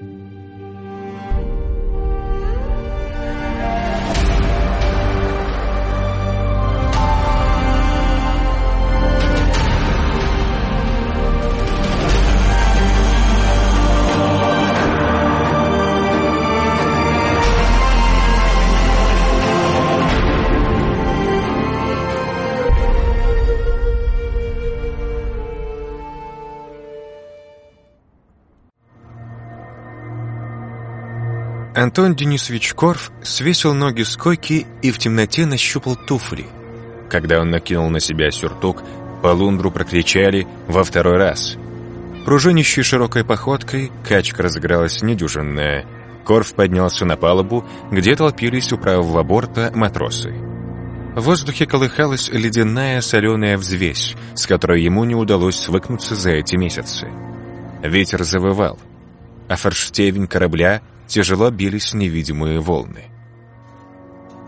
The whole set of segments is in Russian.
うん。Антон Денисович Корф свесил ноги с койки и в темноте нащупал туфли. Когда он накинул на себя сюртук, по лундру прокричали во второй раз. Пружинищей широкой походкой качка разыгралась недюжинная. Корф поднялся на палубу, где толпились у правого борта матросы. В воздухе колыхалась ледяная соленая взвесь, с которой ему не удалось свыкнуться за эти месяцы. Ветер завывал, а форштевень корабля тяжело бились невидимые волны.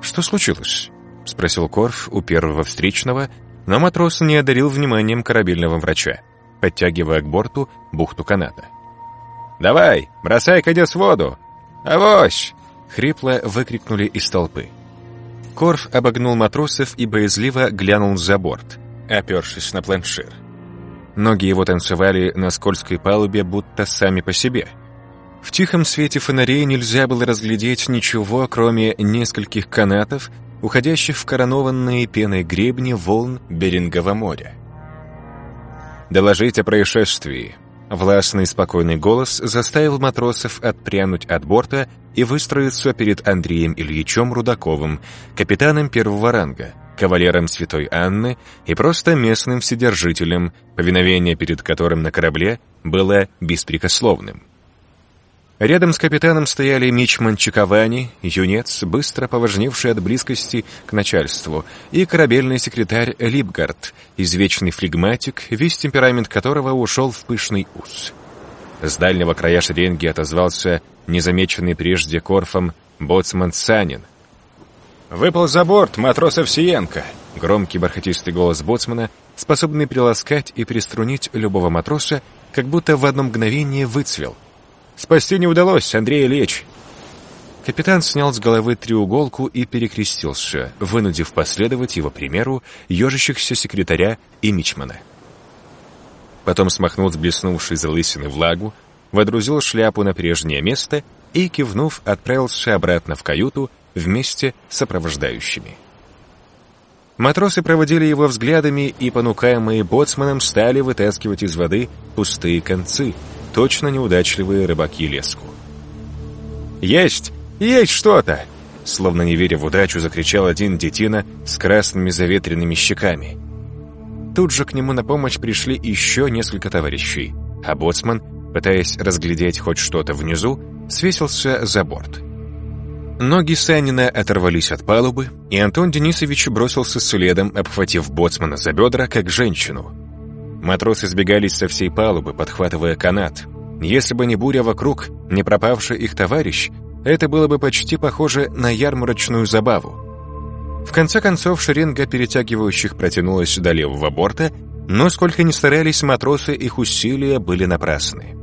«Что случилось?» — спросил Корф у первого встречного, но матрос не одарил вниманием корабельного врача, подтягивая к борту бухту каната. «Давай, бросай кадес в воду! Авось!» — хрипло выкрикнули из толпы. Корф обогнул матросов и боязливо глянул за борт, опершись на планшир. Ноги его танцевали на скользкой палубе, будто сами по себе — в тихом свете фонарей нельзя было разглядеть ничего, кроме нескольких канатов, уходящих в коронованные пеной гребни волн Берингового моря. «Доложить о происшествии», Властный спокойный голос заставил матросов отпрянуть от борта и выстроиться перед Андреем Ильичем Рудаковым, капитаном первого ранга, кавалером Святой Анны и просто местным вседержителем, повиновение перед которым на корабле было беспрекословным. Рядом с капитаном стояли мичман Чиковани, юнец, быстро поважневший от близкости к начальству, и корабельный секретарь Липгард, извечный флегматик, весь темперамент которого ушел в пышный ус. С дальнего края шеренги отозвался незамеченный прежде Корфом боцман Санин. «Выпал за борт матрос Овсиенко!» Громкий бархатистый голос боцмана, способный приласкать и приструнить любого матроса, как будто в одно мгновение выцвел — Спасти не удалось, Андрей Ильич!» Капитан снял с головы треуголку и перекрестился, вынудив последовать его примеру ежащихся секретаря и мичмана. Потом смахнул с блеснувшей залысины влагу, водрузил шляпу на прежнее место и, кивнув, отправился обратно в каюту вместе с сопровождающими. Матросы проводили его взглядами и, понукаемые боцманом, стали вытаскивать из воды пустые концы — точно неудачливые рыбаки леску. «Есть! Есть что-то!» Словно не веря в удачу, закричал один детина с красными заветренными щеками. Тут же к нему на помощь пришли еще несколько товарищей, а боцман, пытаясь разглядеть хоть что-то внизу, свесился за борт. Ноги Санина оторвались от палубы, и Антон Денисович бросился следом, обхватив боцмана за бедра, как женщину. Матросы сбегались со всей палубы, подхватывая канат. Если бы не буря вокруг, не пропавший их товарищ, это было бы почти похоже на ярмарочную забаву. В конце концов, шеренга перетягивающих протянулась до левого борта, но сколько ни старались матросы, их усилия были напрасны.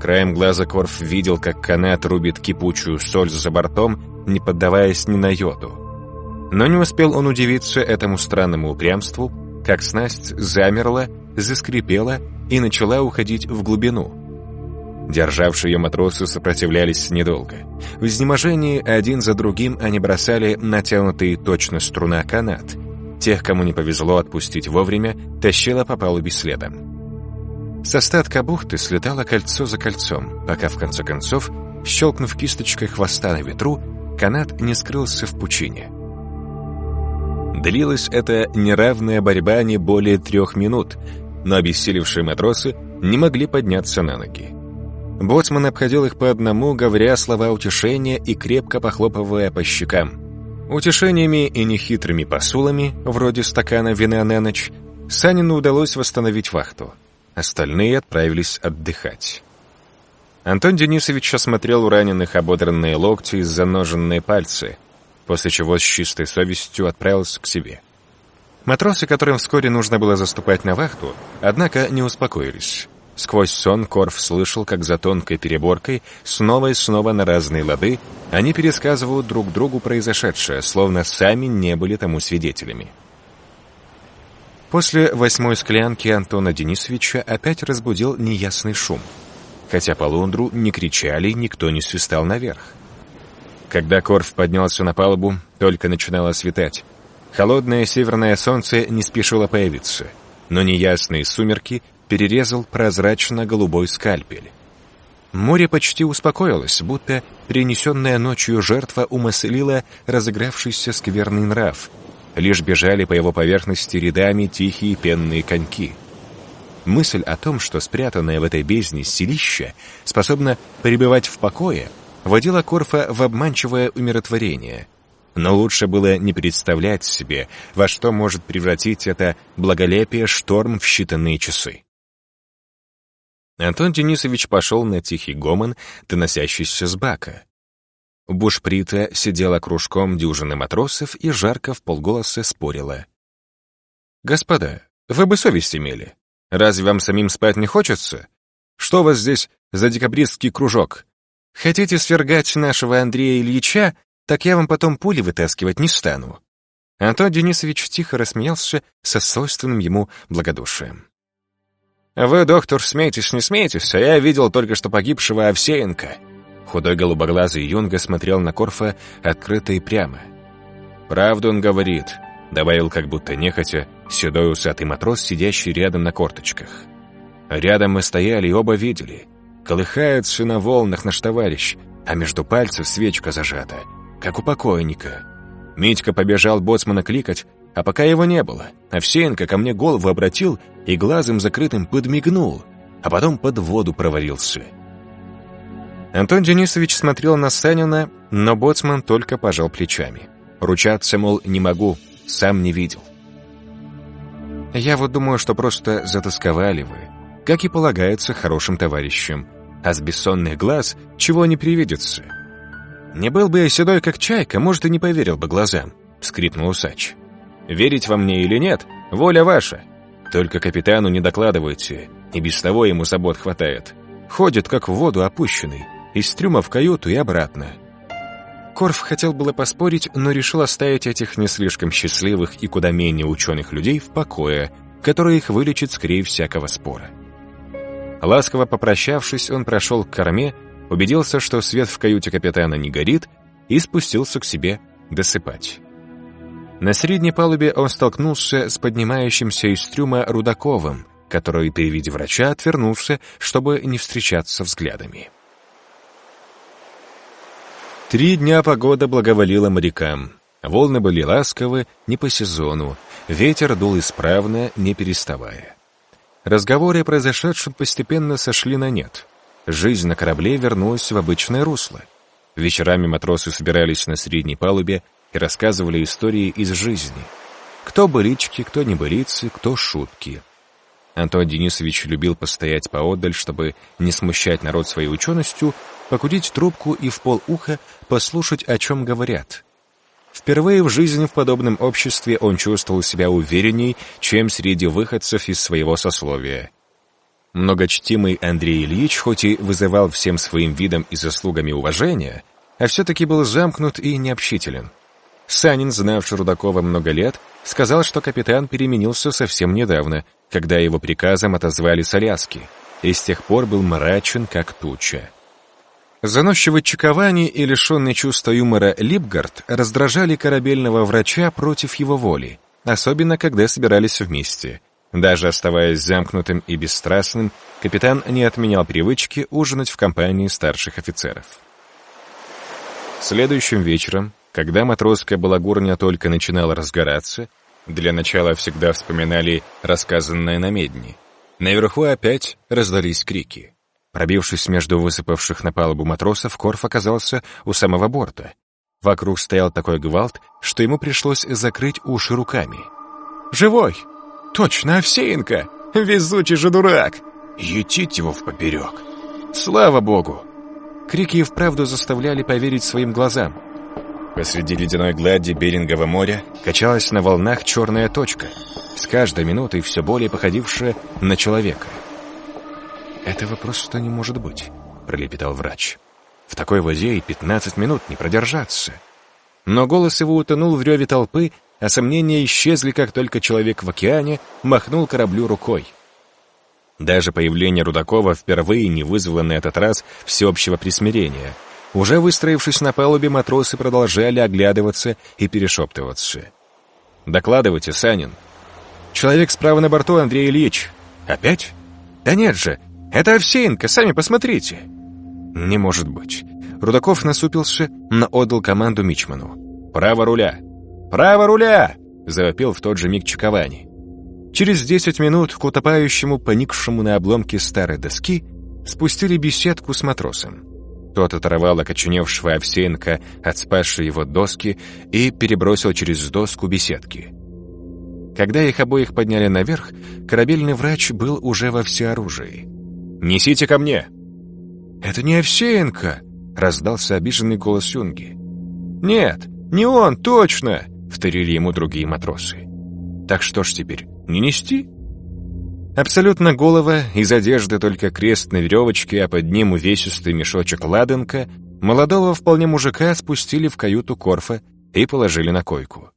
Краем глаза Корф видел, как канат рубит кипучую соль за бортом, не поддаваясь ни на йоду. Но не успел он удивиться этому странному упрямству, как снасть замерла, заскрипела и начала уходить в глубину. Державшие ее матросы сопротивлялись недолго. В изнеможении один за другим они бросали натянутые точно струна канат. Тех, кому не повезло отпустить вовремя, тащила по палубе следом. С остатка бухты слетало кольцо за кольцом, пока в конце концов, щелкнув кисточкой хвоста на ветру, канат не скрылся в пучине. Длилась эта неравная борьба не более трех минут, но обессилевшие матросы не могли подняться на ноги. Боцман обходил их по одному, говоря слова утешения и крепко похлопывая по щекам. Утешениями и нехитрыми посулами, вроде стакана вина на ночь, Санину удалось восстановить вахту. Остальные отправились отдыхать. Антон Денисович осмотрел у раненых ободранные локти и заноженные пальцы, после чего с чистой совестью отправился к себе. Матросы, которым вскоре нужно было заступать на вахту, однако не успокоились. Сквозь сон Корф слышал, как за тонкой переборкой, снова и снова на разные лады, они пересказывают друг другу произошедшее, словно сами не были тому свидетелями. После восьмой склянки Антона Денисовича опять разбудил неясный шум. Хотя по лундру не кричали, никто не свистал наверх. Когда Корф поднялся на палубу, только начинало светать. Холодное северное солнце не спешило появиться, но неясные сумерки перерезал прозрачно-голубой скальпель. Море почти успокоилось, будто принесенная ночью жертва умаслила разыгравшийся скверный нрав. Лишь бежали по его поверхности рядами тихие пенные коньки. Мысль о том, что спрятанное в этой бездне селище способно пребывать в покое, водила Корфа в обманчивое умиротворение. Но лучше было не представлять себе, во что может превратить это благолепие шторм в считанные часы. Антон Денисович пошел на тихий гомон, доносящийся с бака. Бушприта сидела кружком дюжины матросов и жарко в полголоса спорила. «Господа, вы бы совесть имели. Разве вам самим спать не хочется? Что у вас здесь за декабристский кружок? Хотите свергать нашего Андрея Ильича, так я вам потом пули вытаскивать не стану». Антон Денисович тихо рассмеялся со свойственным ему благодушием. «Вы, доктор, смейтесь, не смейтесь, а я видел только что погибшего Овсеенко». Худой голубоглазый Юнга смотрел на Корфа открыто и прямо. «Правду он говорит», — добавил как будто нехотя седой усатый матрос, сидящий рядом на корточках. Рядом мы стояли и оба видели. Колыхается на волнах наш товарищ, а между пальцев свечка зажата, как у покойника. Митька побежал боцмана кликать, а пока его не было, Овсеенко ко мне голову обратил и глазом закрытым подмигнул, а потом под воду провалился. Антон Денисович смотрел на Санина, но боцман только пожал плечами. Ручаться, мол, не могу, сам не видел. Я вот думаю, что просто затасковали вы, как и полагается хорошим товарищам, а с бессонных глаз чего не привидится. Не был бы я седой, как чайка, может, и не поверил бы глазам, — скрипнул усач. Верить во мне или нет, воля ваша. Только капитану не докладывайте, и без того ему забот хватает. Ходит, как в воду опущенный, из трюма в каюту и обратно. Корф хотел было поспорить, но решил оставить этих не слишком счастливых и куда менее ученых людей в покое, который их вылечит скорее всякого спора. Ласково попрощавшись, он прошел к корме, убедился, что свет в каюте капитана не горит, и спустился к себе досыпать. На средней палубе он столкнулся с поднимающимся из трюма Рудаковым, который при виде врача отвернулся, чтобы не встречаться взглядами. Три дня погода благоволила морякам. Волны были ласковы, не по сезону, ветер дул исправно, не переставая. Разговоры о произошедшем постепенно сошли на нет. Жизнь на корабле вернулась в обычное русло. Вечерами матросы собирались на средней палубе и рассказывали истории из жизни. Кто былички, кто небылицы, кто шутки. Антон Денисович любил постоять поодаль, чтобы не смущать народ своей ученостью, покурить трубку и в полуха послушать, о чем говорят. Впервые в жизни в подобном обществе он чувствовал себя уверенней, чем среди выходцев из своего сословия. Многочтимый Андрей Ильич хоть и вызывал всем своим видом и заслугами уважения, а все-таки был замкнут и необщителен. Санин, знавший Рудакова много лет, сказал, что капитан переменился совсем недавно, когда его приказом отозвали с и с тех пор был мрачен, как туча. Заносчивый Чаковани и лишенный чувства юмора Липгард раздражали корабельного врача против его воли, особенно когда собирались вместе. Даже оставаясь замкнутым и бесстрастным, капитан не отменял привычки ужинать в компании старших офицеров. Следующим вечером когда матросская балагурня только начинала разгораться, для начала всегда вспоминали рассказанное на медне. Наверху опять раздались крики. Пробившись между высыпавших на палубу матросов, Корф оказался у самого борта. Вокруг стоял такой гвалт, что ему пришлось закрыть уши руками. «Живой! Точно, Овсеенко! Везучий же дурак! Ютить его в поперек! Слава богу!» Крики и вправду заставляли поверить своим глазам. Посреди ледяной глади Берингового моря качалась на волнах черная точка, с каждой минутой все более походившая на человека. «Этого просто не может быть», — пролепетал врач. «В такой воде и пятнадцать минут не продержаться». Но голос его утонул в реве толпы, а сомнения исчезли, как только человек в океане махнул кораблю рукой. Даже появление Рудакова впервые не вызвало на этот раз всеобщего присмирения. Уже выстроившись на палубе, матросы продолжали оглядываться и перешептываться. «Докладывайте, Санин». «Человек справа на борту, Андрей Ильич». «Опять?» «Да нет же, это Овсеенко, сами посмотрите». «Не может быть». Рудаков насупился, но отдал команду Мичману. «Право руля!» «Право руля!» — завопил в тот же миг Чаковани. Через десять минут к утопающему, поникшему на обломке старой доски, спустили беседку с матросом. Тот оторвал окоченевшего Овсеенко от спасшей его доски и перебросил через доску беседки. Когда их обоих подняли наверх, корабельный врач был уже во всеоружии. «Несите ко мне!» «Это не Овсеенко!» — раздался обиженный голос Юнги. «Нет, не он, точно!» — вторили ему другие матросы. «Так что ж теперь, не нести?» Абсолютно голова, из одежды только крест на веревочке, а под ним увесистый мешочек ладанка, молодого вполне мужика спустили в каюту Корфа и положили на койку.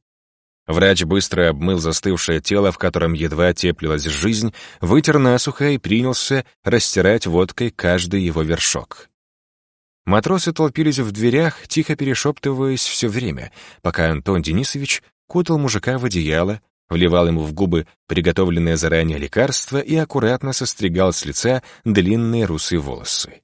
Врач быстро обмыл застывшее тело, в котором едва теплилась жизнь, вытер насухо и принялся растирать водкой каждый его вершок. Матросы толпились в дверях, тихо перешептываясь все время, пока Антон Денисович кутал мужика в одеяло, вливал ему в губы приготовленное заранее лекарство и аккуратно состригал с лица длинные русые волосы.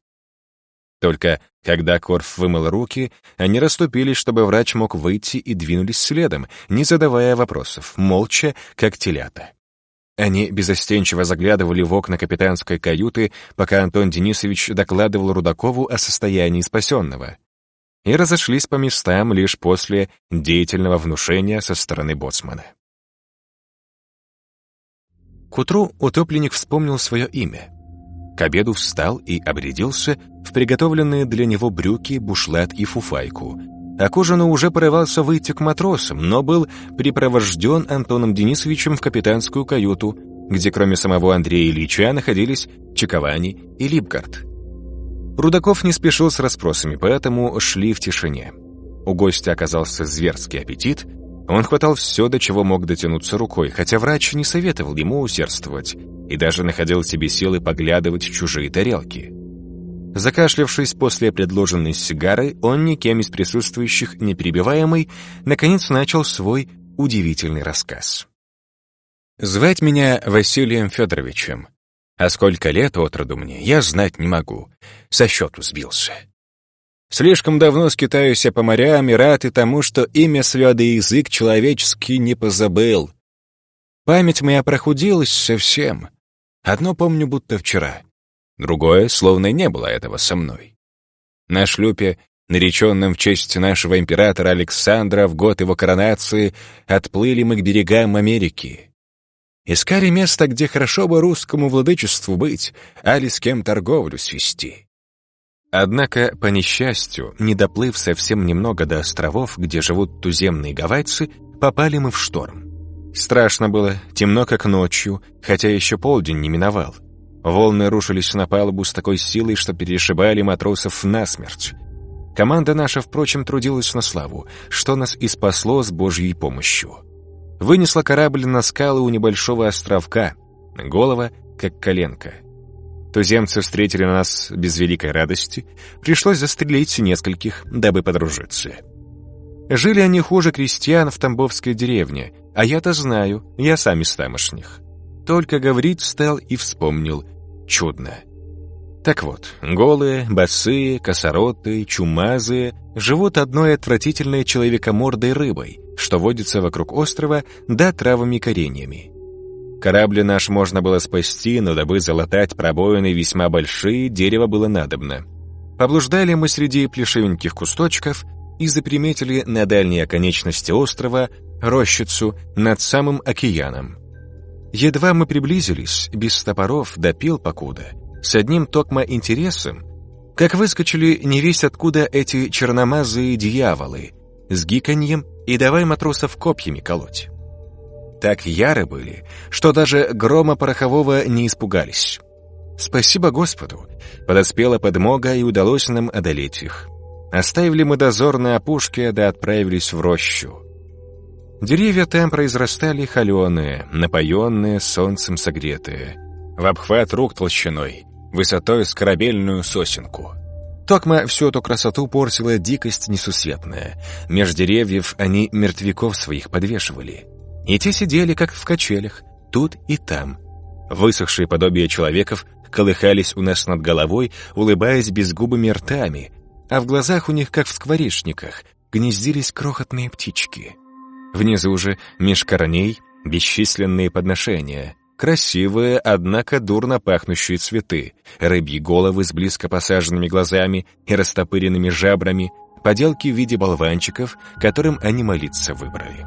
Только когда Корф вымыл руки, они расступились, чтобы врач мог выйти и двинулись следом, не задавая вопросов, молча, как телята. Они безостенчиво заглядывали в окна капитанской каюты, пока Антон Денисович докладывал Рудакову о состоянии спасенного. И разошлись по местам лишь после деятельного внушения со стороны боцмана. К утру утопленник вспомнил свое имя. К обеду встал и обрядился в приготовленные для него брюки, бушлат и фуфайку — а Кожану уже порывался выйти к матросам, но был припровожден Антоном Денисовичем в капитанскую каюту, где кроме самого Андрея Ильича находились Чековани и Липгард. Рудаков не спешил с расспросами, поэтому шли в тишине. У гостя оказался зверский аппетит, он хватал все, до чего мог дотянуться рукой, хотя врач не советовал ему усердствовать и даже находил себе силы поглядывать в чужие тарелки. Закашлявшись после предложенной сигары, он никем из присутствующих не перебиваемый, наконец начал свой удивительный рассказ. «Звать меня Василием Федоровичем. А сколько лет от роду мне, я знать не могу. Со счету сбился. Слишком давно скитаюсь по морям и рад и тому, что имя свято и язык человеческий не позабыл. Память моя прохудилась совсем. Одно помню, будто вчера. Другое, словно не было этого со мной. На шлюпе, нареченном в честь нашего императора Александра в год его коронации, отплыли мы к берегам Америки. Искали место, где хорошо бы русскому владычеству быть, али с кем торговлю свести. Однако, по несчастью, не доплыв совсем немного до островов, где живут туземные гавайцы, попали мы в шторм. Страшно было, темно как ночью, хотя еще полдень не миновал. Волны рушились на палубу с такой силой, что перешибали матросов насмерть. Команда наша, впрочем, трудилась на славу, что нас и спасло с Божьей помощью. Вынесла корабль на скалы у небольшого островка, голова как коленка. Туземцы встретили нас без великой радости, пришлось застрелить нескольких, дабы подружиться. Жили они хуже крестьян в Тамбовской деревне, а я-то знаю, я сам из тамошних. Только говорить стал и вспомнил — чудно. Так вот, голые, босые, косоротые, чумазые живут одной отвратительной человекомордой рыбой, что водится вокруг острова, да травами кореньями. Корабли наш можно было спасти, но дабы залатать пробоины весьма большие, дерево было надобно. Поблуждали мы среди плешивеньких кусточков и заприметили на дальней оконечности острова рощицу над самым океаном. Едва мы приблизились, без топоров допил покуда, с одним токмо интересом, как выскочили не весь откуда эти черномазые дьяволы, с гиканьем и давай матросов копьями колоть. Так яры были, что даже грома порохового не испугались. Спасибо Господу. Подоспела подмога, и удалось нам одолеть их. Оставили мы дозор на опушке, да отправились в рощу. Деревья там произрастали холеные, напоенные, солнцем согретые. В обхват рук толщиной, высотой с корабельную сосенку. Токма всю эту красоту портила дикость несусветная. Меж деревьев они мертвяков своих подвешивали. И те сидели, как в качелях, тут и там. Высохшие подобия человеков колыхались у нас над головой, улыбаясь безгубыми ртами, а в глазах у них, как в скворечниках, гнездились крохотные птички. Внизу же, меж корней, бесчисленные подношения. Красивые, однако дурно пахнущие цветы, рыбьи головы с близко посаженными глазами и растопыренными жабрами, поделки в виде болванчиков, которым они молиться выбрали.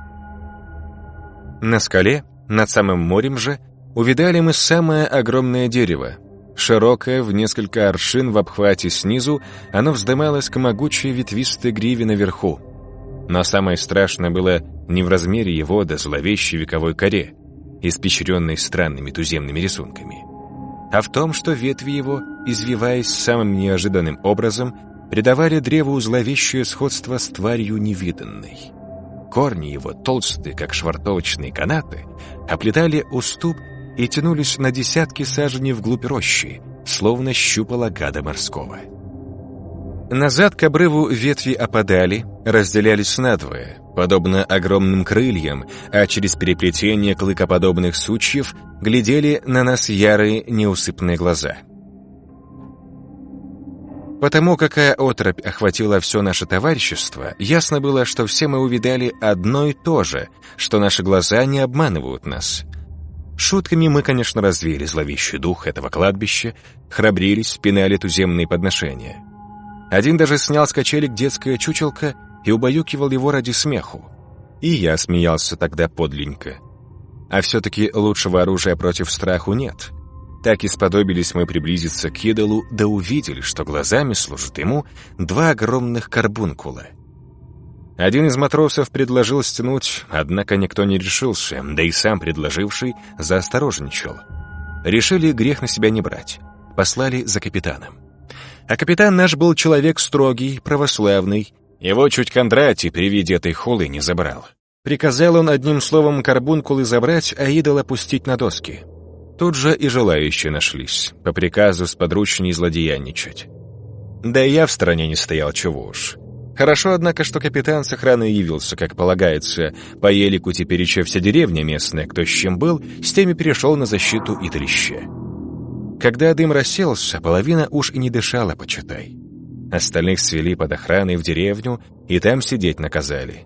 На скале, над самым морем же, увидали мы самое огромное дерево. Широкое, в несколько аршин в обхвате снизу, оно вздымалось к могучей ветвистой гриве наверху. Но самое страшное было не в размере его да зловещей вековой коре, испещренной странными туземными рисунками, а в том, что ветви его, извиваясь самым неожиданным образом, придавали древу зловещее сходство с тварью невиданной. Корни его, толстые, как швартовочные канаты, оплетали уступ и тянулись на десятки саженей вглубь рощи, словно щупала гада морского. Назад к обрыву ветви опадали, разделялись надвое, подобно огромным крыльям, а через переплетение клыкоподобных сучьев глядели на нас ярые неусыпные глаза. Потому какая отропь охватила все наше товарищество, ясно было, что все мы увидали одно и то же, что наши глаза не обманывают нас. Шутками мы, конечно, развеяли зловещий дух этого кладбища, храбрились, пинали туземные подношения. Один даже снял с качелек детское чучелко и убаюкивал его ради смеху. И я смеялся тогда подленько. А все-таки лучшего оружия против страху нет. Так и сподобились мы приблизиться к идолу, да увидели, что глазами служат ему два огромных карбункула. Один из матросов предложил стянуть, однако никто не решился, да и сам предложивший заосторожничал. Решили грех на себя не брать. Послали за капитаном. А капитан наш был человек строгий, православный. Его чуть Кондратий при виде этой холы не забрал. Приказал он одним словом карбункулы забрать, а идол опустить на доски. Тут же и желающие нашлись, по приказу с подручней злодеянничать. Да и я в стороне не стоял, чего уж. Хорошо, однако, что капитан с охраной явился, как полагается. По елику теперь еще вся деревня местная, кто с чем был, с теми перешел на защиту и треща. Когда дым расселся, половина уж и не дышала, почитай. Остальных свели под охраной в деревню и там сидеть наказали.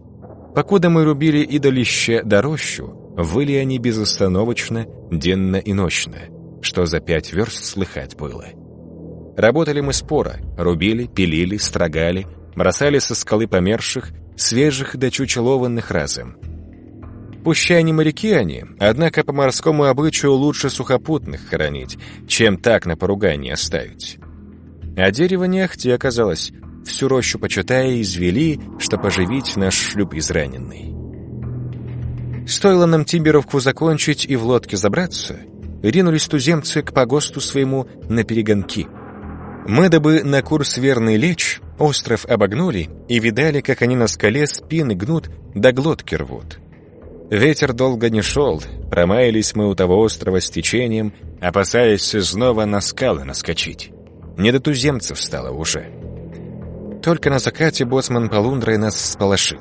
Покуда мы рубили идолище до рощу, выли они безостановочно, денно и ночно, что за пять верст слыхать было. Работали мы споро, рубили, пилили, строгали, бросали со скалы померших, свежих да чучелованных разом — Пущай не моряки они, однако по морскому обычаю лучше сухопутных хоронить, чем так на поругание оставить. А дерево не оказалось, всю рощу почитая извели, что поживить наш шлюп израненный. Стоило нам Тиберовку закончить и в лодке забраться, ринулись туземцы к погосту своему на перегонки. Мы, дабы на курс верный лечь, остров обогнули и видали, как они на скале спины гнут да глотки рвут. Ветер долго не шел, промаялись мы у того острова с течением, опасаясь снова на скалы наскочить. Не до туземцев стало уже. Только на закате боцман Полундрой нас сполошил.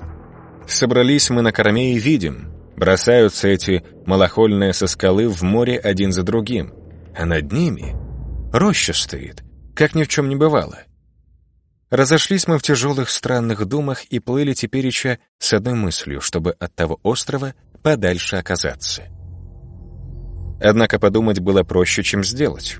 Собрались мы на корме и видим, бросаются эти малохольные со скалы в море один за другим, а над ними роща стоит, как ни в чем не бывало. Разошлись мы в тяжелых странных думах и плыли тепереча с одной мыслью, чтобы от того острова подальше оказаться. Однако подумать было проще, чем сделать.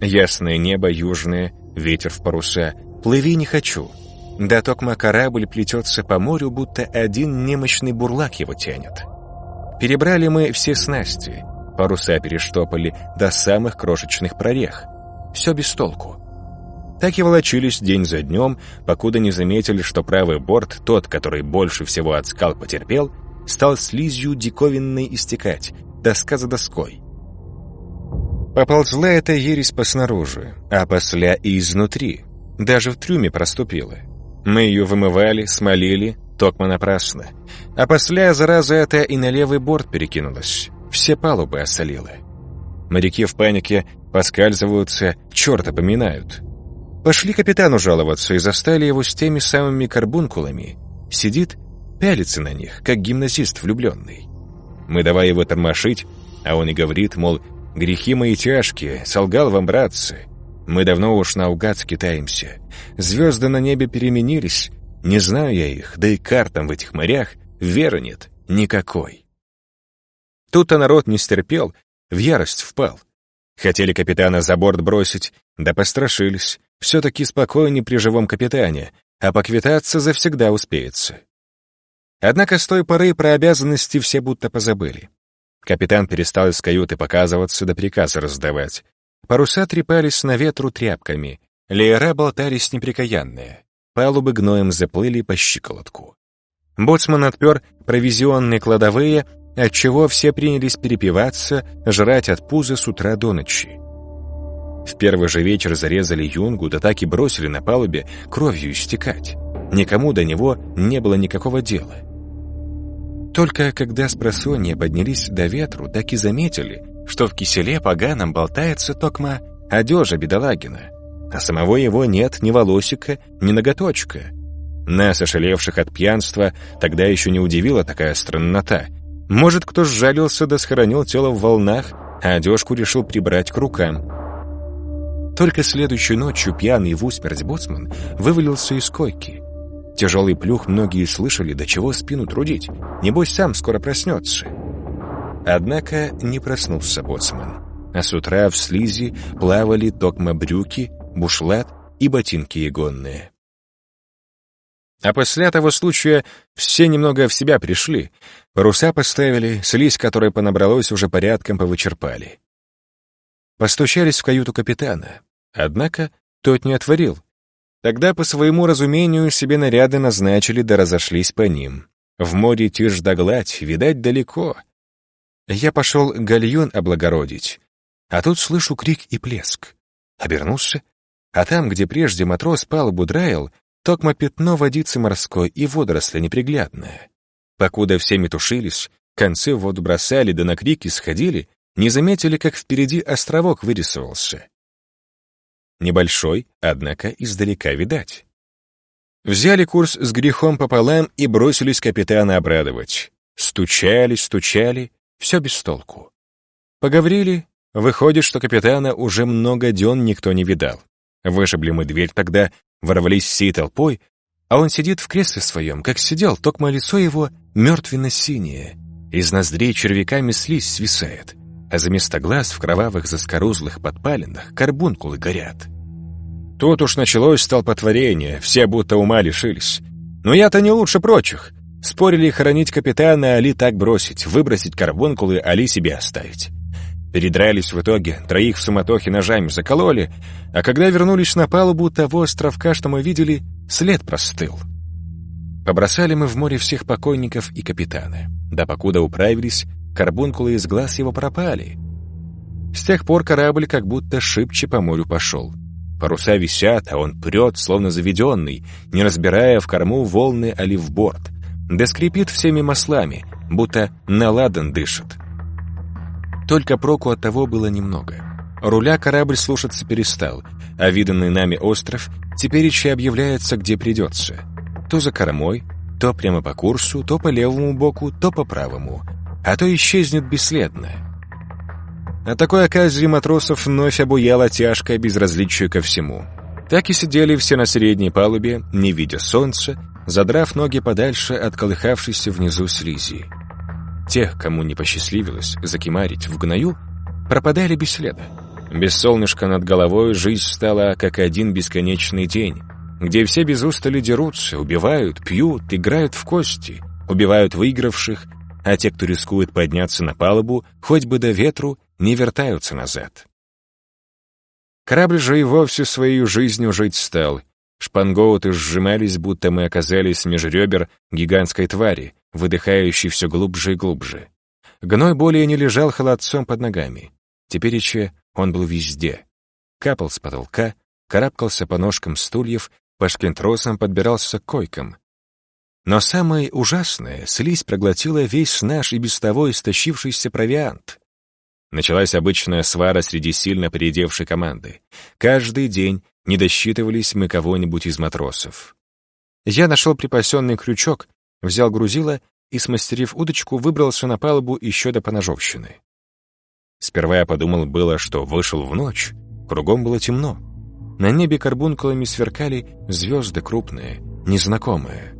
Ясное небо, южное, ветер в паруса. Плыви не хочу. Да токма корабль плетется по морю, будто один немощный бурлак его тянет. Перебрали мы все снасти, паруса перештопали до самых крошечных прорех. Все без толку. Так и волочились день за днем, покуда не заметили, что правый борт, тот, который больше всего от скал потерпел, стал слизью диковинной истекать, доска за доской. Поползла эта ересь поснаружи, а после и изнутри. Даже в трюме проступила. Мы ее вымывали, смолили, токмо напрасно. А после, зараза эта, и на левый борт перекинулась. Все палубы осолила. Моряки в панике поскальзываются, черта поминают. Пошли капитану жаловаться и застали его с теми самыми карбункулами. Сидит, пялится на них, как гимназист влюбленный. Мы давай его тормошить, а он и говорит, мол, грехи мои тяжкие, солгал вам, братцы. Мы давно уж наугад скитаемся. Звезды на небе переменились. Не знаю я их, да и картам в этих морях веры нет никакой. Тут-то народ не стерпел, в ярость впал. Хотели капитана за борт бросить, да пострашились. Все-таки спокойней при живом капитане, а поквитаться завсегда успеется. Однако с той поры про обязанности все будто позабыли. Капитан перестал из каюты показываться да приказы раздавать. Паруса трепались на ветру тряпками, леера болтались неприкаянные, палубы гноем заплыли по щиколотку. Боцман отпер провизионные кладовые, отчего все принялись перепиваться, жрать от пуза с утра до ночи. В первый же вечер зарезали юнгу, да так и бросили на палубе кровью истекать. Никому до него не было никакого дела. Только когда с просонья поднялись до ветру, так и заметили, что в киселе поганом болтается токма одежа бедолагина, а самого его нет ни волосика, ни ноготочка. Нас, ошалевших от пьянства, тогда еще не удивила такая страннота. Может, кто сжалился да схоронил тело в волнах, а одежку решил прибрать к рукам. Только следующей ночью пьяный в усмерть боцман вывалился из койки. Тяжелый плюх многие слышали, до чего спину трудить. Небось, сам скоро проснется. Однако не проснулся боцман. А с утра в слизи плавали токма брюки, бушлат и ботинки ягонные. А после того случая все немного в себя пришли. Паруса поставили, слизь, которая понабралась, уже порядком повычерпали. Постучались в каюту капитана. Однако тот не отворил. Тогда, по своему разумению, себе наряды назначили да разошлись по ним. В море тишь да гладь, видать, далеко — я пошел гальюн облагородить, а тут слышу крик и плеск. Обернулся, а там, где прежде матрос палубу драил, токмо пятно водицы морской и водоросли неприглядное. Покуда все метушились, концы в воду бросали да на крики сходили, не заметили, как впереди островок вырисовался. Небольшой, однако издалека видать. Взяли курс с грехом пополам и бросились капитана обрадовать. Стучали, стучали, все без толку. Поговорили, выходит, что капитана уже много дён никто не видал. Вышибли мы дверь тогда, ворвались всей толпой, а он сидит в кресле своем, как сидел, только лицо его мертвенно-синее. Из ноздрей червяками слизь свисает, а за место глаз в кровавых заскорузлых подпалинах карбункулы горят. Тут уж началось столпотворение, все будто ума лишились. Но я-то не лучше прочих. Спорили хоронить капитана, Али так бросить, выбросить карбункулы, Али себе оставить. Передрались в итоге, троих в суматохе ножами закололи, а когда вернулись на палубу того островка, что мы видели, след простыл. Побросали мы в море всех покойников и капитана. Да покуда управились, карбункулы из глаз его пропали. С тех пор корабль как будто шибче по морю пошел. Паруса висят, а он прет, словно заведенный, не разбирая в корму волны али в борт — да скрипит всеми маслами, будто наладан дышит. Только проку от того было немного. Руля корабль слушаться перестал, а виданный нами остров теперь еще объявляется, где придется. То за кормой, то прямо по курсу, то по левому боку, то по правому, а то исчезнет бесследно. О такой оказии матросов вновь обуяло тяжкое безразличие ко всему. Так и сидели все на средней палубе, не видя солнца, задрав ноги подальше от колыхавшейся внизу слизи. Тех, кому не посчастливилось закимарить в гною, пропадали без следа. Без солнышка над головой жизнь стала как один бесконечный день, где все без устали дерутся, убивают, пьют, играют в кости, убивают выигравших, а те, кто рискует подняться на палубу, хоть бы до ветру, не вертаются назад. Корабль же и вовсе своей жизнью жить стал, Шпангоуты сжимались, будто мы оказались меж ребер гигантской твари, выдыхающей все глубже и глубже. Гной более не лежал холодцом под ногами. Теперь еще Он был везде. Капал с потолка, карабкался по ножкам стульев, по шкентросам подбирался к койкам. Но самое ужасное, слизь проглотила весь наш и без того истощившийся провиант. Началась обычная свара среди сильно поредевшей команды. Каждый день не досчитывались мы кого-нибудь из матросов. Я нашел припасенный крючок, взял грузило и, смастерив удочку, выбрался на палубу еще до поножовщины. Сперва я подумал было, что вышел в ночь, кругом было темно. На небе карбункулами сверкали звезды крупные, незнакомые.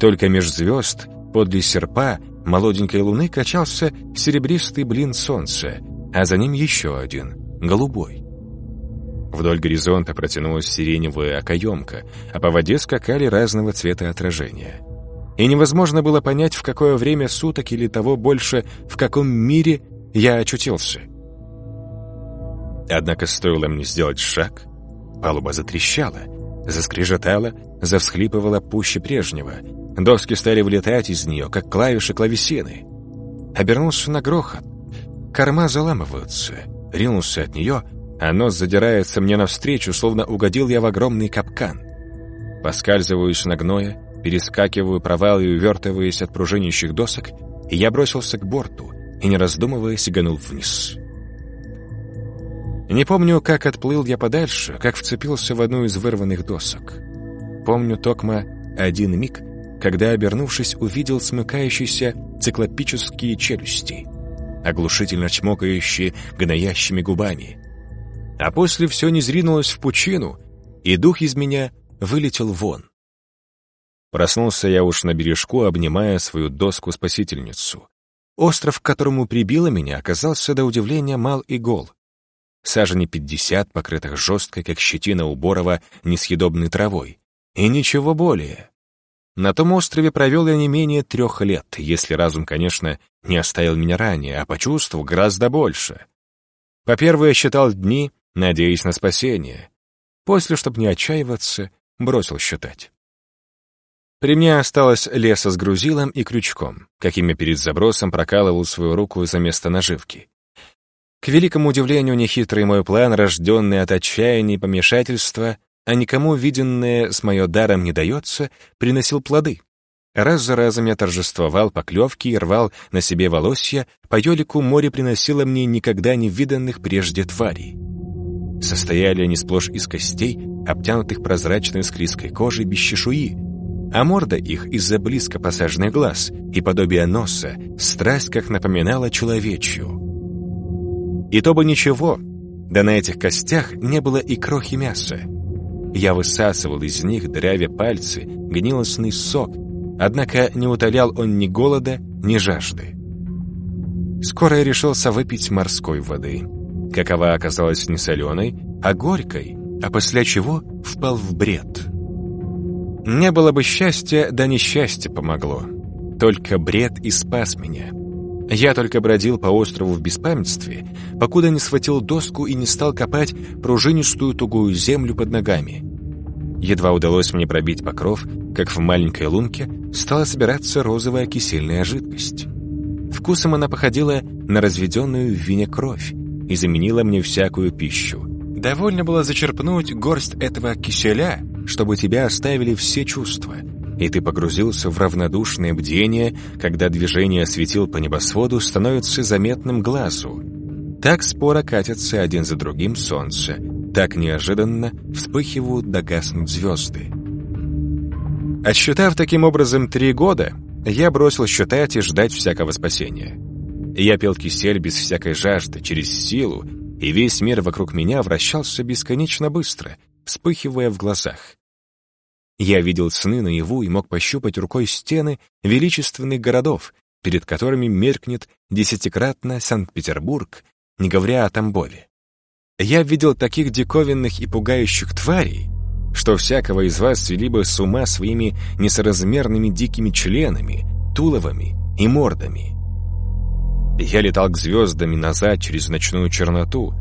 Только меж звезд, подле серпа, молоденькой луны качался серебристый блин солнца, а за ним еще один, голубой. Вдоль горизонта протянулась сиреневая окоемка, а по воде скакали разного цвета отражения. И невозможно было понять, в какое время суток или того больше, в каком мире я очутился. Однако стоило мне сделать шаг, палуба затрещала, заскрежетала, завсхлипывала пуще прежнего. Доски стали вылетать из нее, как клавиши клавесины. Обернулся на грохот. Корма заламываются. Ринулся от нее, а нос задирается мне навстречу, словно угодил я в огромный капкан. Поскальзываюсь на гное, перескакиваю провал и увертываясь от пружинящих досок, и я бросился к борту и, не раздумывая, сиганул вниз. Не помню, как отплыл я подальше, как вцепился в одну из вырванных досок. Помню токма один миг, когда, обернувшись, увидел смыкающиеся циклопические челюсти, оглушительно чмокающие гноящими губами, а после все не зринулось в пучину, и дух из меня вылетел вон. Проснулся я уж на бережку, обнимая свою доску-спасительницу. Остров, к которому прибило меня, оказался до удивления мал и гол. Сажени пятьдесят, покрытых жесткой, как щетина у Борова, несъедобной травой. И ничего более. На том острове провел я не менее трех лет, если разум, конечно, не оставил меня ранее, а почувствовал гораздо больше. По-первых, я считал дни, надеясь на спасение. После, чтобы не отчаиваться, бросил считать. При мне осталось леса с грузилом и крючком, какими перед забросом прокалывал свою руку за место наживки. К великому удивлению, нехитрый мой план, рожденный от отчаяния и помешательства, а никому виденное с моё даром не дается, приносил плоды. Раз за разом я торжествовал поклевки и рвал на себе волосья, по елику море приносило мне никогда не виданных прежде тварей. Состояли они сплошь из костей, обтянутых прозрачной склизкой кожей без чешуи, а морда их из-за близко посаженных глаз и подобия носа страсть как напоминала человечью. И то бы ничего, да на этих костях не было и крохи мяса. Я высасывал из них, дрявя пальцы, гнилостный сок, однако не утолял он ни голода, ни жажды. Скоро я решился выпить морской воды — какова оказалась не соленой, а горькой, а после чего впал в бред. Не было бы счастья, да несчастье помогло. Только бред и спас меня. Я только бродил по острову в беспамятстве, покуда не схватил доску и не стал копать пружинистую тугую землю под ногами. Едва удалось мне пробить покров, как в маленькой лунке стала собираться розовая кисельная жидкость. Вкусом она походила на разведенную в вине кровь, и заменила мне всякую пищу. Довольно было зачерпнуть горсть этого киселя, чтобы тебя оставили все чувства, и ты погрузился в равнодушное бдение, когда движение светил по небосводу становится заметным глазу. Так споро катятся один за другим солнце, так неожиданно вспыхивают да гаснут звезды. Отсчитав таким образом три года, я бросил считать и ждать всякого спасения. Я пел кисель без всякой жажды, через силу, и весь мир вокруг меня вращался бесконечно быстро, вспыхивая в глазах. Я видел сны наяву и мог пощупать рукой стены величественных городов, перед которыми меркнет десятикратно Санкт-Петербург, не говоря о Тамбове. Я видел таких диковинных и пугающих тварей, что всякого из вас свели бы с ума своими несоразмерными дикими членами, туловами и мордами. Я летал к звездам и назад через ночную черноту.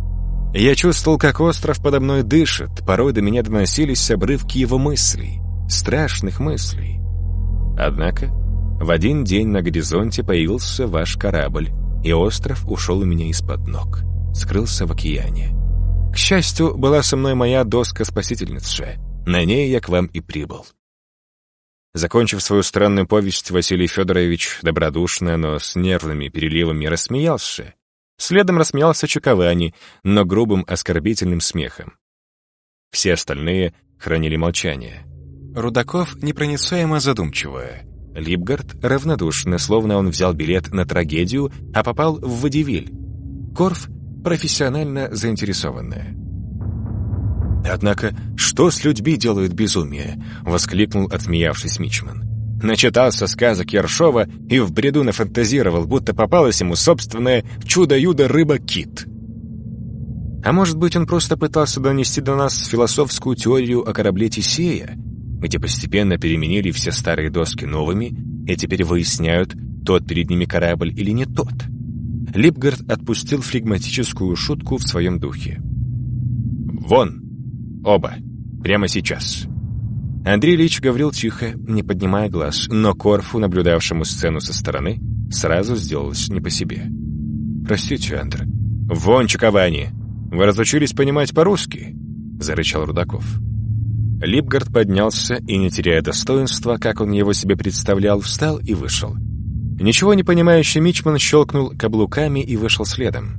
Я чувствовал, как остров подо мной дышит, порой до меня доносились обрывки его мыслей, страшных мыслей. Однако в один день на горизонте появился ваш корабль, и остров ушел у меня из-под ног. скрылся в океане. К счастью, была со мной моя доска-спасительница. На ней я к вам и прибыл. Закончив свою странную повесть, Василий Федорович добродушно, но с нервными переливами рассмеялся. Следом рассмеялся Чуковани, но грубым оскорбительным смехом. Все остальные хранили молчание. Рудаков непроницаемо задумчивая. Липгард равнодушно, словно он взял билет на трагедию, а попал в водевиль. Корф профессионально заинтересованная. «Однако, что с людьми делают безумие?» — воскликнул, отсмеявшись Мичман. Начитался сказок Ершова и в бреду нафантазировал, будто попалось ему собственное чудо-юдо рыба-кит. А может быть, он просто пытался донести до нас философскую теорию о корабле Тесея, где постепенно переменили все старые доски новыми и теперь выясняют, тот перед ними корабль или не тот. Липгард отпустил флегматическую шутку в своем духе. «Вон! Оба! Прямо сейчас!» Андрей Ильич говорил тихо, не поднимая глаз, но Корфу, наблюдавшему сцену со стороны, сразу сделалось не по себе. «Простите, Андр. Вон, Чаковани! Вы разучились понимать по-русски?» — зарычал Рудаков. Липгард поднялся и, не теряя достоинства, как он его себе представлял, встал и вышел. Ничего не понимающий Мичман щелкнул каблуками и вышел следом.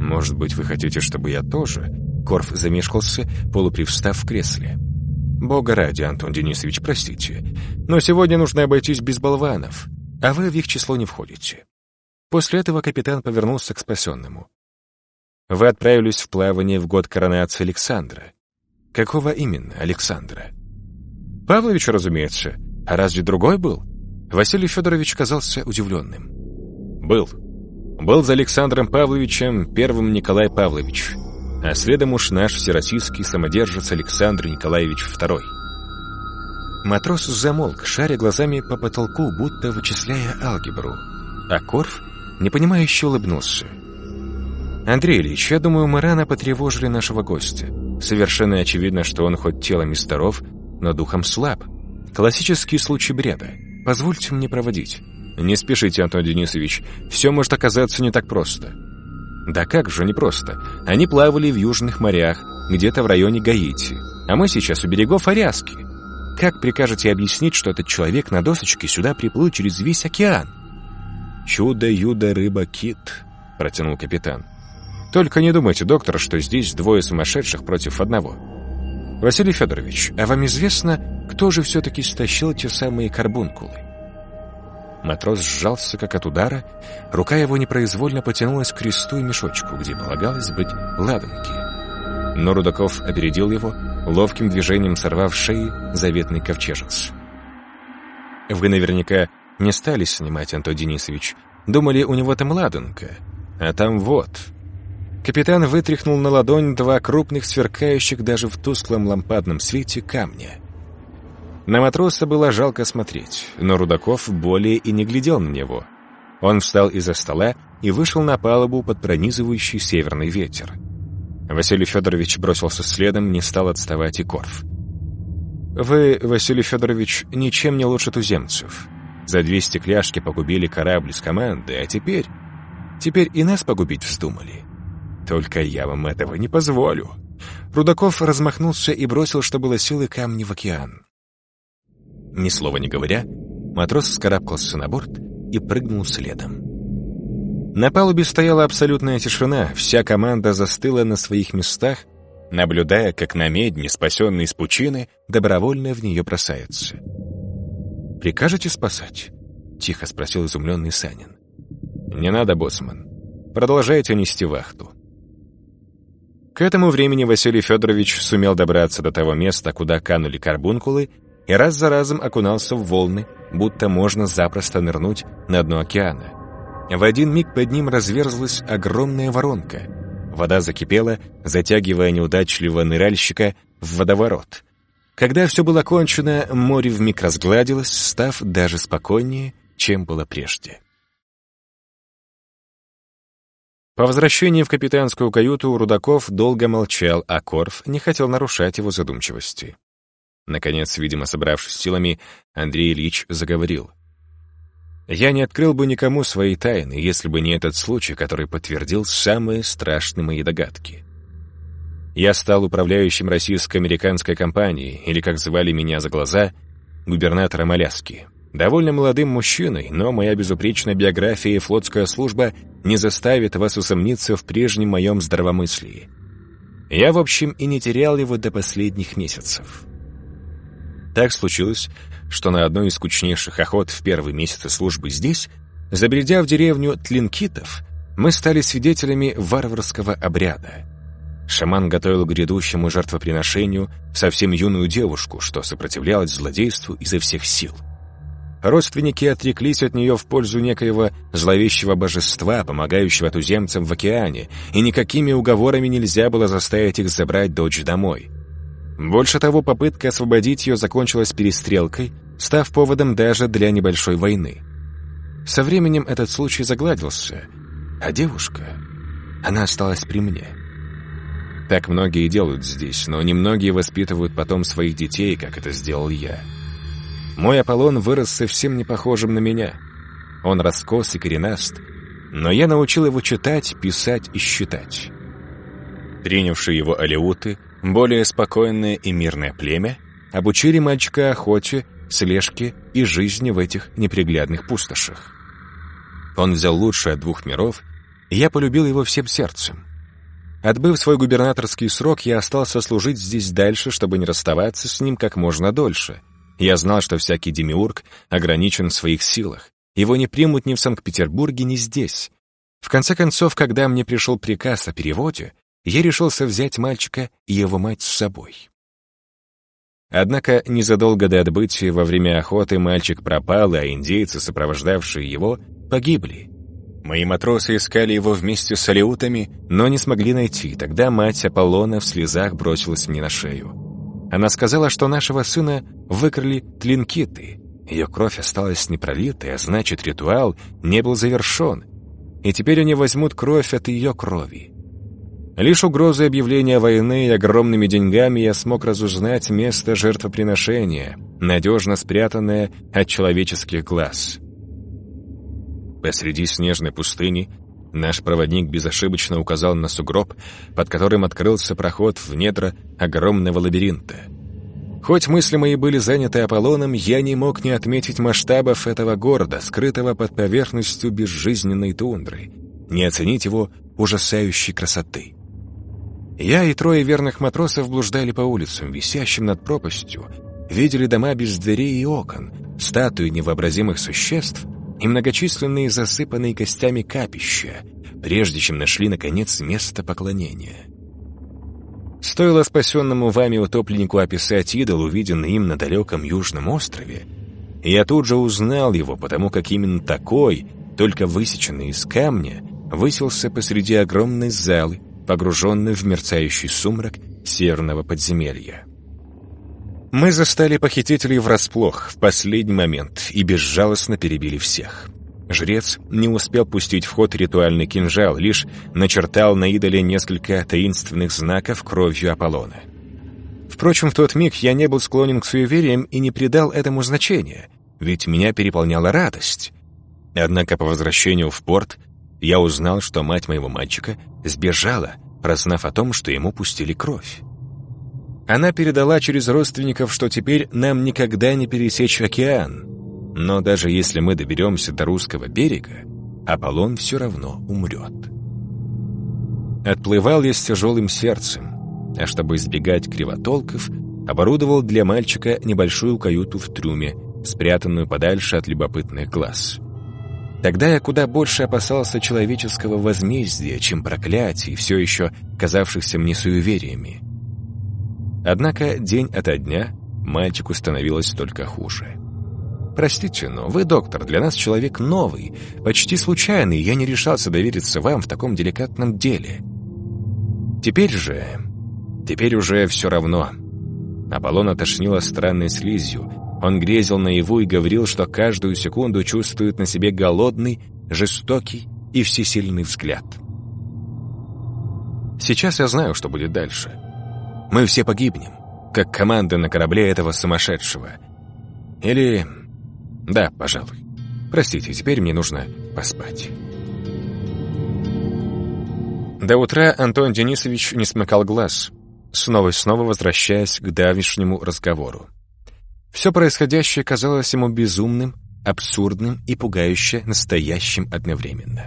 «Может быть, вы хотите, чтобы я тоже?» Корф замешкался, полупривстав в кресле. «Бога ради, Антон Денисович, простите, но сегодня нужно обойтись без болванов, а вы в их число не входите». После этого капитан повернулся к спасенному. «Вы отправились в плавание в год коронации Александра. Какого именно Александра?» «Павлович, разумеется. А разве другой был?» Василий Федорович казался удивленным. «Был. Был за Александром Павловичем первым Николай Павлович, а следом уж наш всероссийский самодержец Александр Николаевич II». Матрос замолк, шаря глазами по потолку, будто вычисляя алгебру, а Корф непонимающе улыбнулся. «Андрей Ильич, я думаю, мы рано потревожили нашего гостя. Совершенно очевидно, что он хоть телом и здоров, но духом слаб. Классический случай бреда. Позвольте мне проводить. Не спешите, Антон Денисович. Все может оказаться не так просто. Да как же непросто. Они плавали в южных морях, где-то в районе Гаити. А мы сейчас у берегов Аляски. Как прикажете объяснить, что этот человек на досочке сюда приплыл через весь океан? «Чудо-юдо, рыба-кит», — протянул капитан. «Только не думайте, доктор, что здесь двое сумасшедших против одного. Василий Федорович, а вам известно, кто же все-таки стащил те самые карбункулы? Матрос сжался, как от удара, рука его непроизвольно потянулась к кресту и мешочку, где полагалось быть ладанки. Но Рудаков опередил его, ловким движением сорвав шеи заветный ковчежец. «Вы наверняка не стали снимать, Антон Денисович. Думали, у него там ладанка. А там вот...» Капитан вытряхнул на ладонь два крупных, сверкающих даже в тусклом лампадном свете камня — на матроса было жалко смотреть, но Рудаков более и не глядел на него. Он встал из-за стола и вышел на палубу под пронизывающий северный ветер. Василий Федорович бросился следом, не стал отставать и Корф. «Вы, Василий Федорович, ничем не лучше туземцев. За две стекляшки погубили корабль с команды, а теперь... Теперь и нас погубить вздумали. Только я вам этого не позволю». Рудаков размахнулся и бросил, что было силы, камни в океан. Ни слова не говоря, матрос скарабкался на борт и прыгнул следом. На палубе стояла абсолютная тишина, вся команда застыла на своих местах, наблюдая, как на медне, спасенный из пучины, добровольно в нее бросается. «Прикажете спасать?» — тихо спросил изумленный Санин. «Не надо, боцман. Продолжайте нести вахту». К этому времени Василий Федорович сумел добраться до того места, куда канули карбункулы, и раз за разом окунался в волны, будто можно запросто нырнуть на дно океана. В один миг под ним разверзлась огромная воронка. Вода закипела, затягивая неудачливого ныряльщика в водоворот. Когда все было кончено, море вмиг разгладилось, став даже спокойнее, чем было прежде. По возвращении в капитанскую каюту Рудаков долго молчал, а Корф не хотел нарушать его задумчивости. Наконец, видимо, собравшись силами, Андрей Ильич заговорил. Я не открыл бы никому свои тайны, если бы не этот случай, который подтвердил самые страшные мои догадки. Я стал управляющим российско-американской компании, или, как звали меня за глаза, губернатором Аляски. Довольно молодым мужчиной, но моя безупречная биография и флотская служба не заставит вас усомниться в прежнем моем здравомыслии. Я, в общем, и не терял его до последних месяцев. Так случилось, что на одной из скучнейших охот в первые месяцы службы здесь, забредя в деревню Тлинкитов, мы стали свидетелями варварского обряда. Шаман готовил к грядущему жертвоприношению совсем юную девушку, что сопротивлялась злодейству изо всех сил. Родственники отреклись от нее в пользу некоего зловещего божества, помогающего туземцам в океане, и никакими уговорами нельзя было заставить их забрать дочь домой. Больше того, попытка освободить ее закончилась перестрелкой, став поводом даже для небольшой войны. Со временем этот случай загладился, а девушка, она осталась при мне. Так многие делают здесь, но немногие воспитывают потом своих детей, как это сделал я. Мой Аполлон вырос совсем не похожим на меня. Он раскос и коренаст, но я научил его читать, писать и считать. Принявшие его алеуты, более спокойное и мирное племя, обучили мальчика охоте, слежке и жизни в этих неприглядных пустошах. Он взял лучшее от двух миров, и я полюбил его всем сердцем. Отбыв свой губернаторский срок, я остался служить здесь дальше, чтобы не расставаться с ним как можно дольше — я знал, что всякий демиург ограничен в своих силах. Его не примут ни в Санкт-Петербурге, ни здесь. В конце концов, когда мне пришел приказ о переводе, я решился взять мальчика и его мать с собой. Однако незадолго до отбытия во время охоты мальчик пропал, а индейцы, сопровождавшие его, погибли. Мои матросы искали его вместе с алиутами, но не смогли найти. Тогда мать Аполлона в слезах бросилась мне на шею. Она сказала, что нашего сына выкрали тлинкиты. Ее кровь осталась непролитой, а значит, ритуал не был завершен. И теперь они возьмут кровь от ее крови. Лишь угрозой объявления войны и огромными деньгами я смог разузнать место жертвоприношения, надежно спрятанное от человеческих глаз. Посреди снежной пустыни Наш проводник безошибочно указал на сугроб, под которым открылся проход в недра огромного лабиринта. Хоть мысли мои были заняты Аполлоном, я не мог не отметить масштабов этого города, скрытого под поверхностью безжизненной тундры, не оценить его ужасающей красоты. Я и трое верных матросов блуждали по улицам, висящим над пропастью, видели дома без дверей и окон, статуи невообразимых существ — и многочисленные засыпанные костями капища, прежде чем нашли, наконец, место поклонения. Стоило спасенному вами утопленнику описать идол, увиденный им на далеком южном острове, я тут же узнал его, потому как именно такой, только высеченный из камня, высился посреди огромной залы, погруженной в мерцающий сумрак северного подземелья. Мы застали похитителей врасплох в последний момент и безжалостно перебили всех. Жрец не успел пустить в ход ритуальный кинжал, лишь начертал на идоле несколько таинственных знаков кровью Аполлона. Впрочем, в тот миг я не был склонен к суевериям и не придал этому значения, ведь меня переполняла радость. Однако по возвращению в порт я узнал, что мать моего мальчика сбежала, прознав о том, что ему пустили кровь. Она передала через родственников, что теперь нам никогда не пересечь океан. Но даже если мы доберемся до русского берега, Аполлон все равно умрет. Отплывал я с тяжелым сердцем, а чтобы избегать кривотолков, оборудовал для мальчика небольшую каюту в трюме, спрятанную подальше от любопытных глаз. Тогда я куда больше опасался человеческого возмездия, чем проклятий, все еще казавшихся мне суевериями. Однако день ото дня мальчику становилось только хуже. «Простите, но вы, доктор, для нас человек новый, почти случайный, я не решался довериться вам в таком деликатном деле. Теперь же... Теперь уже все равно». Аполлон отошнило странной слизью. Он грезил наяву и говорил, что каждую секунду чувствует на себе голодный, жестокий и всесильный взгляд. Сейчас я знаю, что будет дальше. Мы все погибнем, как команда на корабле этого сумасшедшего. Или... Да, пожалуй. Простите, теперь мне нужно поспать». До утра Антон Денисович не смыкал глаз, снова и снова возвращаясь к давешнему разговору. Все происходящее казалось ему безумным, абсурдным и пугающе настоящим одновременно.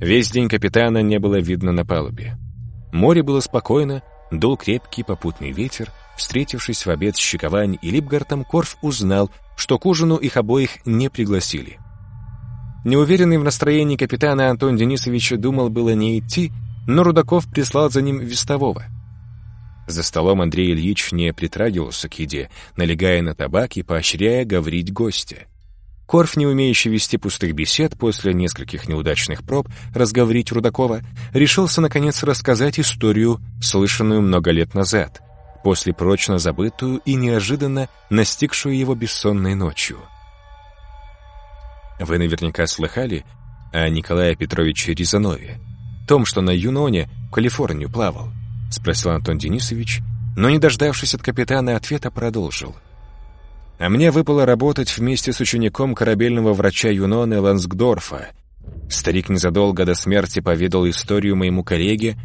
Весь день капитана не было видно на палубе. Море было спокойно, дул крепкий попутный ветер, встретившись в обед с Щековань и Липгартом, Корф узнал, что к ужину их обоих не пригласили. Неуверенный в настроении капитана Антон Денисович думал было не идти, но Рудаков прислал за ним вестового. За столом Андрей Ильич не притрагивался к еде, налегая на табак и поощряя говорить гостя. Корф, не умеющий вести пустых бесед после нескольких неудачных проб разговорить Рудакова, решился, наконец, рассказать историю, слышанную много лет назад, после прочно забытую и неожиданно настигшую его бессонной ночью. Вы наверняка слыхали о Николае Петровиче Рязанове, том, что на Юноне в Калифорнию плавал? — спросил Антон Денисович, но, не дождавшись от капитана ответа, продолжил. «А мне выпало работать вместе с учеником корабельного врача Юноны Лансгдорфа. Старик незадолго до смерти поведал историю моему коллеге,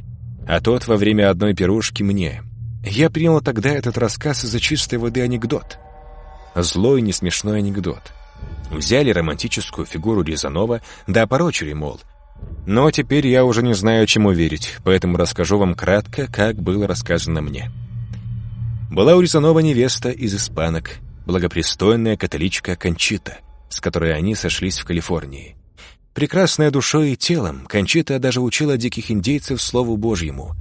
а тот во время одной пирушки мне. Я принял тогда этот рассказ за чистой воды анекдот. Злой, не смешной анекдот. Взяли романтическую фигуру Рязанова, да опорочили, мол, но теперь я уже не знаю, чему верить, поэтому расскажу вам кратко, как было рассказано мне. Была у Рязанова невеста из испанок, благопристойная католичка Кончита, с которой они сошлись в Калифорнии. Прекрасная душой и телом, Кончита даже учила диких индейцев Слову Божьему.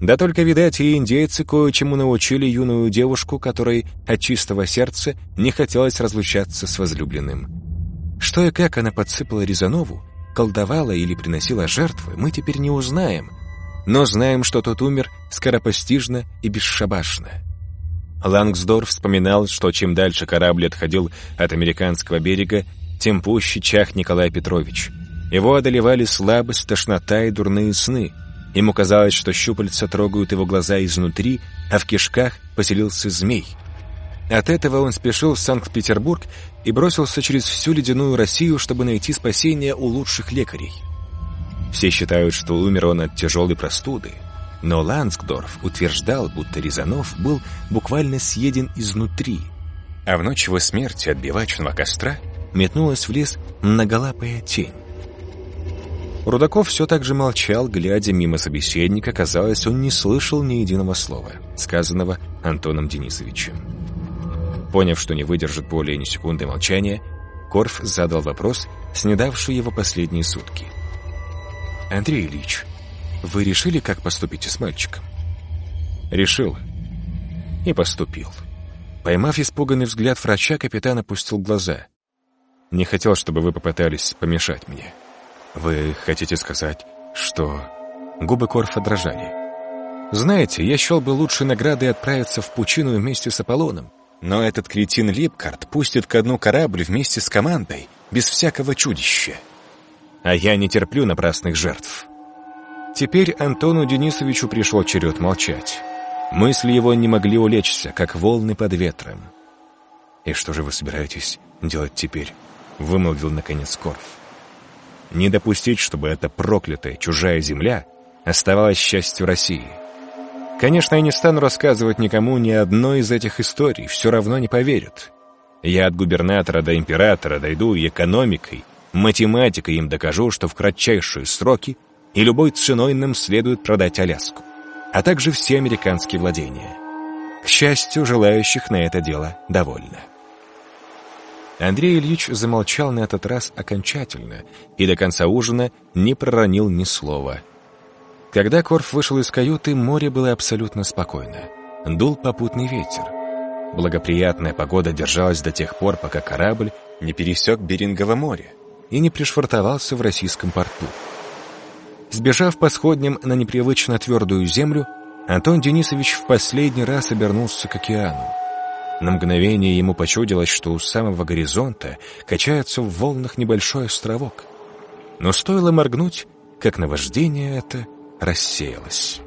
Да только, видать, и индейцы кое-чему научили юную девушку, которой от чистого сердца не хотелось разлучаться с возлюбленным. Что и как она подсыпала Рязанову, колдовала или приносила жертвы, мы теперь не узнаем, но знаем, что тот умер скоропостижно и бесшабашно. Лангсдорф вспоминал, что чем дальше корабль отходил от американского берега, тем пуще чах Николай Петрович. Его одолевали слабость, тошнота и дурные сны. Ему казалось, что щупальца трогают его глаза изнутри, а в кишках поселился змей — от этого он спешил в Санкт-Петербург и бросился через всю ледяную Россию, чтобы найти спасение у лучших лекарей. Все считают, что умер он от тяжелой простуды, но Ланскдорф утверждал, будто Рязанов был буквально съеден изнутри, а в ночь его смерти от бивачного костра метнулась в лес многолапая тень. Рудаков все так же молчал, глядя мимо собеседника, казалось, он не слышал ни единого слова, сказанного Антоном Денисовичем. Поняв, что не выдержит более ни секунды молчания, Корф задал вопрос, снедавший его последние сутки. «Андрей Ильич, вы решили, как поступите с мальчиком?» «Решил. И поступил». Поймав испуганный взгляд врача, капитан опустил глаза. «Не хотел, чтобы вы попытались помешать мне. Вы хотите сказать, что...» Губы Корфа дрожали. «Знаете, я счел бы лучше награды отправиться в пучину вместе с Аполлоном, но этот кретин Липкарт пустит ко дну корабль вместе с командой, без всякого чудища. А я не терплю напрасных жертв. Теперь Антону Денисовичу пришел черед молчать. Мысли его не могли улечься, как волны под ветром. «И что же вы собираетесь делать теперь?» — вымолвил наконец Корф. «Не допустить, чтобы эта проклятая чужая земля оставалась частью России». Конечно, я не стану рассказывать никому ни одной из этих историй, все равно не поверят. Я от губернатора до императора дойду и экономикой, математикой им докажу, что в кратчайшие сроки и любой ценой нам следует продать Аляску, а также все американские владения. К счастью, желающих на это дело довольно. Андрей Ильич замолчал на этот раз окончательно и до конца ужина не проронил ни слова – когда Корф вышел из каюты, море было абсолютно спокойно. Дул попутный ветер. Благоприятная погода держалась до тех пор, пока корабль не пересек Берингово море и не пришвартовался в российском порту. Сбежав по сходням на непривычно твердую землю, Антон Денисович в последний раз обернулся к океану. На мгновение ему почудилось, что у самого горизонта качается в волнах небольшой островок. Но стоило моргнуть, как наваждение это рассеялась.